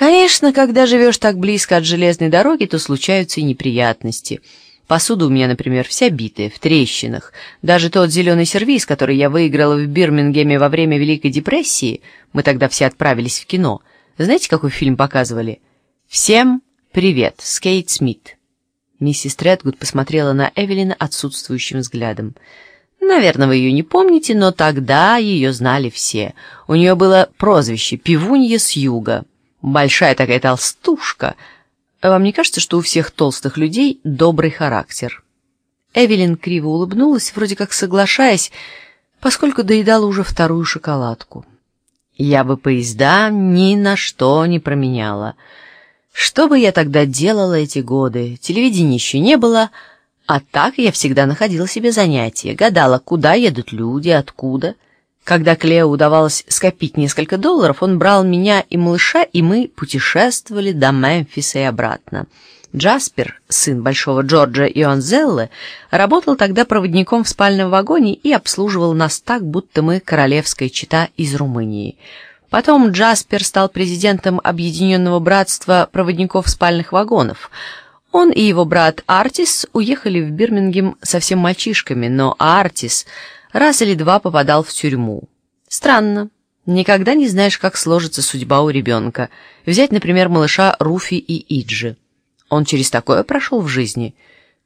Конечно, когда живешь так близко от железной дороги, то случаются и неприятности. Посуда у меня, например, вся битая, в трещинах. Даже тот зеленый сервиз, который я выиграла в Бирмингеме во время Великой депрессии, мы тогда все отправились в кино. Знаете, какой фильм показывали? «Всем привет, Скейт Смит». Миссис Тредгуд посмотрела на Эвелина отсутствующим взглядом. Наверное, вы ее не помните, но тогда ее знали все. У нее было прозвище «Пивунья с юга». Большая такая толстушка. Вам не кажется, что у всех толстых людей добрый характер? Эвелин криво улыбнулась, вроде как соглашаясь, поскольку доедала уже вторую шоколадку. Я бы поезда ни на что не променяла. Что бы я тогда делала эти годы? Телевидения еще не было, а так я всегда находила себе занятия, гадала, куда едут люди, откуда. Когда Клео удавалось скопить несколько долларов, он брал меня и малыша, и мы путешествовали до Мемфиса и обратно. Джаспер, сын большого Джорджа и Онзеллы, работал тогда проводником в спальном вагоне и обслуживал нас так, будто мы королевская чита из Румынии. Потом Джаспер стал президентом Объединенного братства проводников спальных вагонов. Он и его брат Артис уехали в Бирмингем совсем мальчишками, но Артис раз или два попадал в тюрьму. Странно. Никогда не знаешь, как сложится судьба у ребенка. Взять, например, малыша Руфи и Иджи. Он через такое прошел в жизни.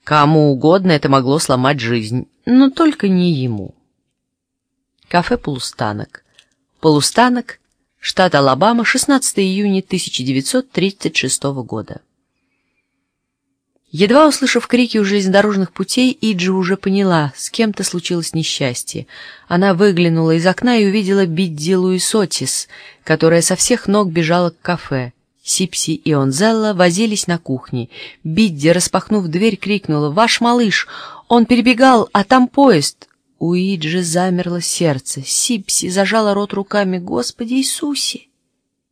Кому угодно это могло сломать жизнь, но только не ему. Кафе «Полустанок». «Полустанок» штат Алабама, 16 июня 1936 года. Едва услышав крики у железнодорожных путей, Иджи уже поняла, с кем-то случилось несчастье. Она выглянула из окна и увидела Бидди Луисотис, которая со всех ног бежала к кафе. Сипси и Онзелла возились на кухне. Бидди, распахнув дверь, крикнула «Ваш малыш! Он перебегал, а там поезд!» У Иджи замерло сердце. Сипси зажала рот руками. «Господи Иисусе!»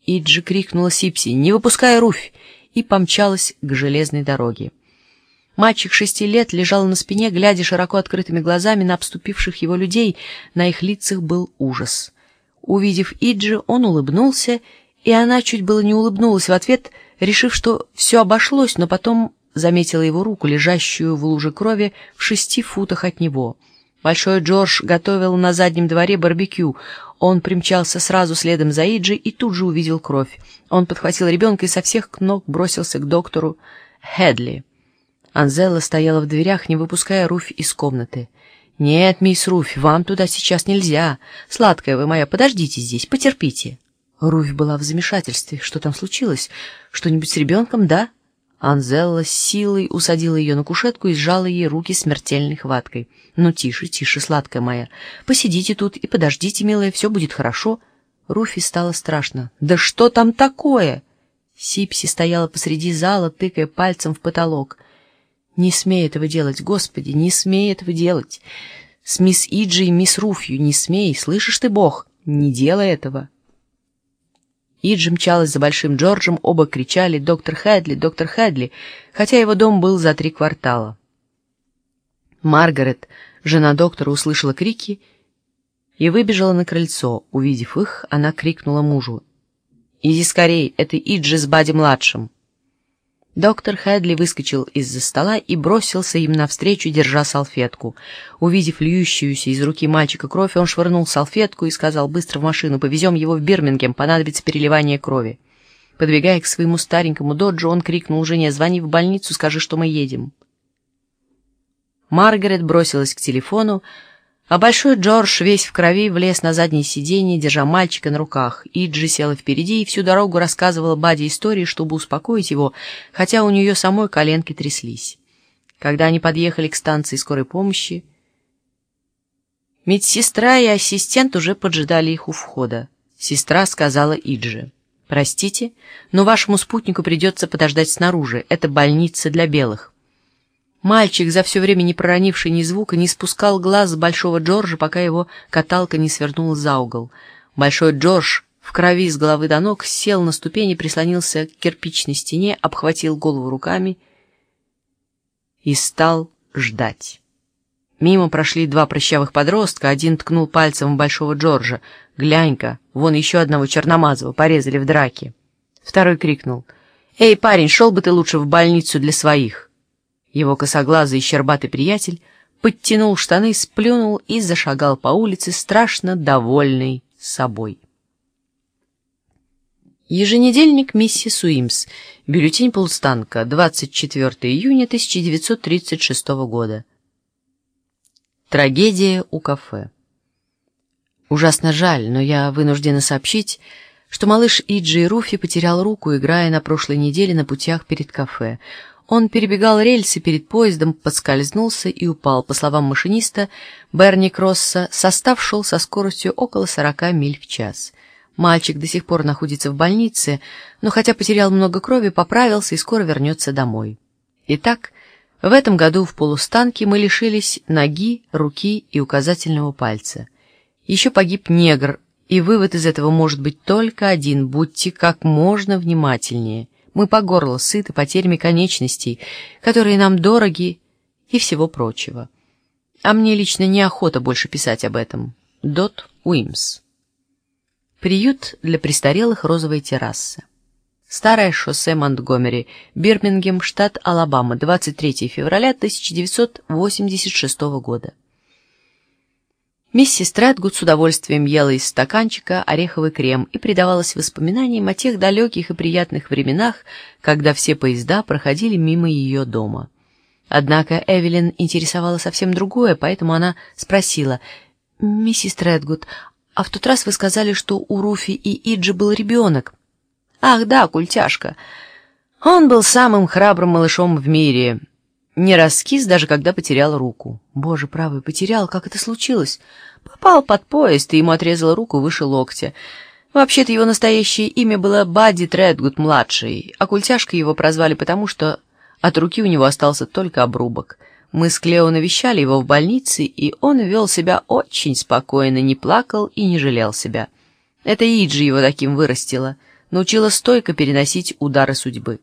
Иджи крикнула Сипси, не выпуская Руфь, и помчалась к железной дороге. Мальчик шести лет лежал на спине, глядя широко открытыми глазами на обступивших его людей. На их лицах был ужас. Увидев Иджи, он улыбнулся, и она чуть было не улыбнулась в ответ, решив, что все обошлось, но потом заметила его руку, лежащую в луже крови в шести футах от него — Большой Джордж готовил на заднем дворе барбекю. Он примчался сразу следом за Иджи и тут же увидел кровь. Он подхватил ребенка и со всех ног бросился к доктору Хедли. Анзелла стояла в дверях, не выпуская Руфь из комнаты. «Нет, мисс Руфь, вам туда сейчас нельзя. Сладкая вы моя, подождите здесь, потерпите». Руфь была в замешательстве. Что там случилось? Что-нибудь с ребенком, да? Анзелла с силой усадила ее на кушетку и сжала ей руки смертельной хваткой. «Ну, тише, тише, сладкая моя. Посидите тут и подождите, милая, все будет хорошо». Руфи стало страшно. «Да что там такое?» Сипси стояла посреди зала, тыкая пальцем в потолок. «Не смей этого делать, Господи, не смей этого делать! С мисс Иджи и мисс Руфью не смей, слышишь ты, Бог? Не делай этого!» Иджи мчалась за Большим Джорджем, оба кричали «Доктор Хэдли! Доктор Хэдли!», хотя его дом был за три квартала. Маргарет, жена доктора, услышала крики и выбежала на крыльцо. Увидев их, она крикнула мужу «Иди скорей, это Иджи с Бади-младшим!» Доктор Хэдли выскочил из-за стола и бросился им навстречу, держа салфетку. Увидев льющуюся из руки мальчика кровь, он швырнул салфетку и сказал «Быстро в машину, повезем его в Бирмингем, понадобится переливание крови». Подбегая к своему старенькому доджу, он крикнул жене «Звони в больницу, скажи, что мы едем». Маргарет бросилась к телефону, а большой Джордж весь в крови влез на заднее сиденье, держа мальчика на руках. Иджи села впереди и всю дорогу рассказывала Баде истории, чтобы успокоить его, хотя у нее самой коленки тряслись. Когда они подъехали к станции скорой помощи, медсестра и ассистент уже поджидали их у входа. Сестра сказала Иджи, «Простите, но вашему спутнику придется подождать снаружи. Это больница для белых». Мальчик, за все время не проронивший ни звука, не спускал глаз с Большого Джорджа, пока его каталка не свернула за угол. Большой Джордж в крови с головы до ног сел на ступени, прислонился к кирпичной стене, обхватил голову руками и стал ждать. Мимо прошли два прыщавых подростка, один ткнул пальцем в Большого Джорджа. «Глянь-ка, вон еще одного черномазого порезали в драке». Второй крикнул. «Эй, парень, шел бы ты лучше в больницу для своих!» Его косоглазый щербатый приятель подтянул штаны, сплюнул и зашагал по улице, страшно довольный собой. Еженедельник «Миссис Уимс», бюллетень полустанка, 24 июня 1936 года. Трагедия у кафе. Ужасно жаль, но я вынуждена сообщить, что малыш Иджи Руфи потерял руку, играя на прошлой неделе на путях перед кафе. Он перебегал рельсы перед поездом, подскользнулся и упал. По словам машиниста Берни Кросса, состав шел со скоростью около 40 миль в час. Мальчик до сих пор находится в больнице, но хотя потерял много крови, поправился и скоро вернется домой. Итак, в этом году в полустанке мы лишились ноги, руки и указательного пальца. Еще погиб негр, и вывод из этого может быть только один – будьте как можно внимательнее. Мы по горло сыты потерями конечностей, которые нам дороги и всего прочего. А мне лично неохота больше писать об этом. Дот Уимс. Приют для престарелых розовой террасы. Старое шоссе Монтгомери, Бирмингем, штат Алабама, 23 февраля 1986 года. Миссис Трэдгуд с удовольствием ела из стаканчика ореховый крем и предавалась воспоминаниям о тех далеких и приятных временах, когда все поезда проходили мимо ее дома. Однако Эвелин интересовала совсем другое, поэтому она спросила, «Миссис Трэдгуд, а в тот раз вы сказали, что у Руфи и Иджи был ребенок. Ах, да, культяшка. Он был самым храбрым малышом в мире. Не раскис, даже когда потерял руку. Боже, правый, потерял, как это случилось? Попал под поезд, и ему отрезала руку выше локтя. Вообще-то его настоящее имя было Бадди Тредгуд-младший, а культяшка его прозвали потому, что от руки у него остался только обрубок — мы с Клео навещали его в больнице, и он вел себя очень спокойно, не плакал и не жалел себя. Это Иджи его таким вырастила, научила стойко переносить удары судьбы.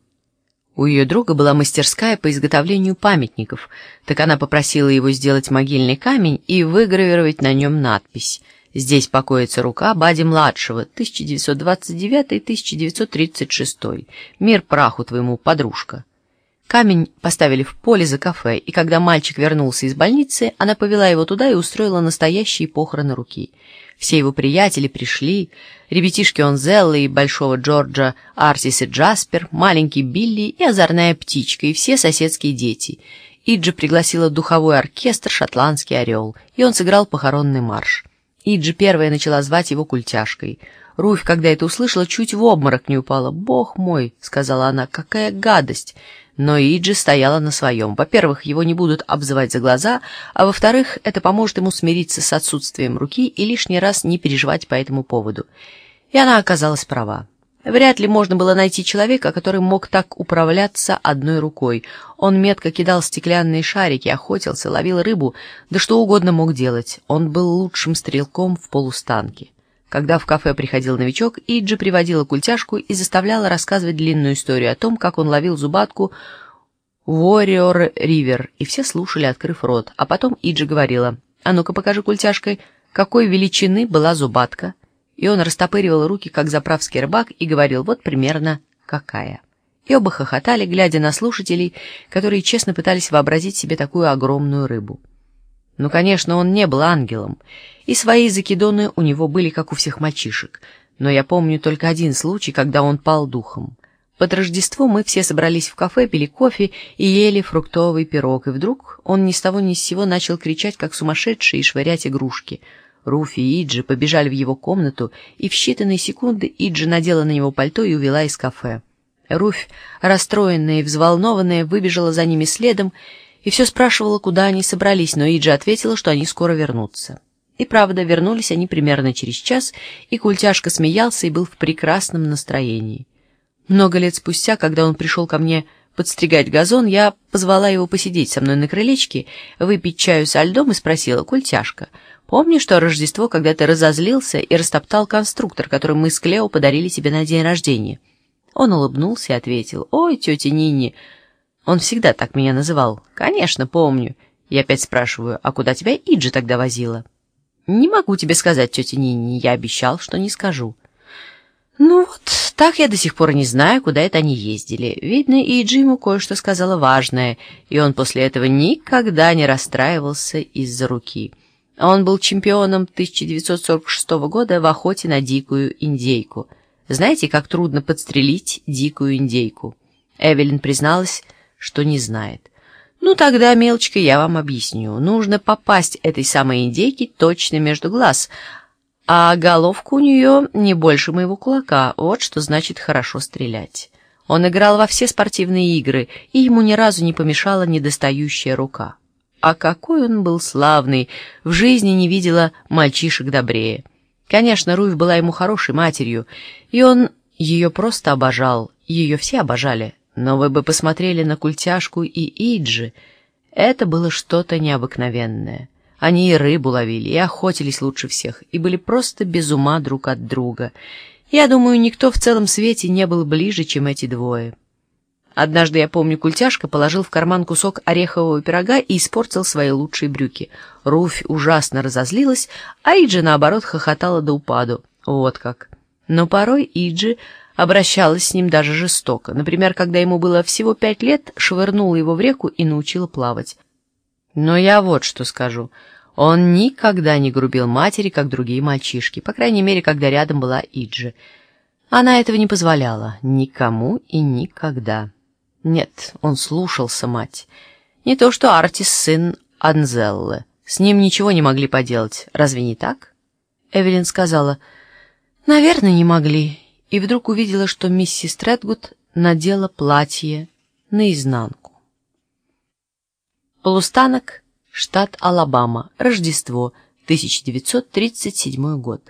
У ее друга была мастерская по изготовлению памятников, так она попросила его сделать могильный камень и выгравировать на нем надпись «Здесь покоится рука Бади-младшего, 1929-1936. Мир праху твоему, подружка». Камень поставили в поле за кафе, и когда мальчик вернулся из больницы, она повела его туда и устроила настоящие похороны руки. Все его приятели пришли, ребятишки Онзеллы и Большого Джорджа, Артис и Джаспер, маленький Билли и озорная птичка, и все соседские дети. Иджи пригласила духовой оркестр «Шотландский орел», и он сыграл похоронный марш. Иджи первая начала звать его культяшкой. Руфь, когда это услышала, чуть в обморок не упала. «Бог мой!» — сказала она, — «какая гадость!» Но Иджи стояла на своем. Во-первых, его не будут обзывать за глаза, а во-вторых, это поможет ему смириться с отсутствием руки и лишний раз не переживать по этому поводу. И она оказалась права. Вряд ли можно было найти человека, который мог так управляться одной рукой. Он метко кидал стеклянные шарики, охотился, ловил рыбу, да что угодно мог делать. Он был лучшим стрелком в полустанке. Когда в кафе приходил новичок, Иджи приводила культяшку и заставляла рассказывать длинную историю о том, как он ловил зубатку в Warrior-Ривер, и все слушали, открыв рот. А потом Иджи говорила, «А ну-ка покажи культяшкой, какой величины была зубатка». И он растопыривал руки, как заправский рыбак, и говорил, вот примерно какая. И оба хохотали, глядя на слушателей, которые честно пытались вообразить себе такую огромную рыбу. Ну, конечно, он не был ангелом, и свои закидоны у него были, как у всех мальчишек, но я помню только один случай, когда он пал духом. Под Рождество мы все собрались в кафе, пили кофе и ели фруктовый пирог, и вдруг он ни с того ни с сего начал кричать, как сумасшедший, и швырять игрушки. Руфи и Иджи побежали в его комнату, и в считанные секунды Иджи надела на него пальто и увела из кафе. Руфь, расстроенная и взволнованная, выбежала за ними следом, и все спрашивала, куда они собрались, но Иджи ответила, что они скоро вернутся. И правда, вернулись они примерно через час, и Культяшка смеялся и был в прекрасном настроении. Много лет спустя, когда он пришел ко мне подстригать газон, я позвала его посидеть со мной на крылечке, выпить чаю со льдом и спросила, «Культяшка, помнишь что Рождество, когда ты разозлился и растоптал конструктор, который мы с Клео подарили тебе на день рождения?» Он улыбнулся и ответил, «Ой, тетя Нинни, он всегда так меня называл. Конечно, помню. Я опять спрашиваю, а куда тебя Иджи тогда возила? Не могу тебе сказать, тетя Нини, я обещал, что не скажу. Ну вот, так я до сих пор не знаю, куда это они ездили. Видно, и Джиму кое-что сказала важное, и он после этого никогда не расстраивался из-за руки. Он был чемпионом 1946 года в охоте на дикую индейку. Знаете, как трудно подстрелить дикую индейку? Эвелин призналась, что не знает. Ну тогда, мелочка, я вам объясню. Нужно попасть этой самой индейке точно между глаз, а головка у нее не больше моего кулака, вот что значит хорошо стрелять. Он играл во все спортивные игры, и ему ни разу не помешала недостающая рука. А какой он был славный, в жизни не видела мальчишек добрее. Конечно, Руфь была ему хорошей матерью, и он ее просто обожал, ее все обожали. Но вы бы посмотрели на Культяшку и Иджи, это было что-то необыкновенное. Они и рыбу ловили, и охотились лучше всех, и были просто без ума друг от друга. Я думаю, никто в целом свете не был ближе, чем эти двое. Однажды, я помню, Культяшка положил в карман кусок орехового пирога и испортил свои лучшие брюки. Руфь ужасно разозлилась, а Иджи, наоборот, хохотала до упаду. Вот как. Но порой Иджи обращалась с ним даже жестоко. Например, когда ему было всего пять лет, швырнула его в реку и научила плавать. Но я вот что скажу. Он никогда не грубил матери, как другие мальчишки, по крайней мере, когда рядом была Иджи. Она этого не позволяла никому и никогда. Нет, он слушался мать. Не то что Артис, сын Анзеллы. С ним ничего не могли поделать. Разве не так? Эвелин сказала, «Наверное, не могли». И вдруг увидела, что миссис Тредгуд надела платье наизнанку. Полустанок, штат Алабама, Рождество, 1937 год.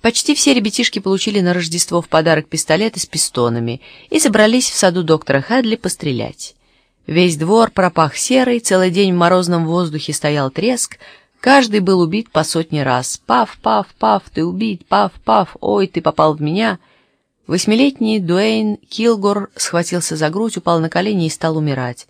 Почти все ребятишки получили на Рождество в подарок пистолеты с пистонами и собрались в саду доктора Хадли пострелять. Весь двор пропах серой, целый день в морозном воздухе стоял треск, каждый был убит по сотни раз. «Пав, пав, пав, ты убит! Пав, пав! Ой, ты попал в меня!» Восьмилетний Дуэйн Килгор схватился за грудь, упал на колени и стал умирать.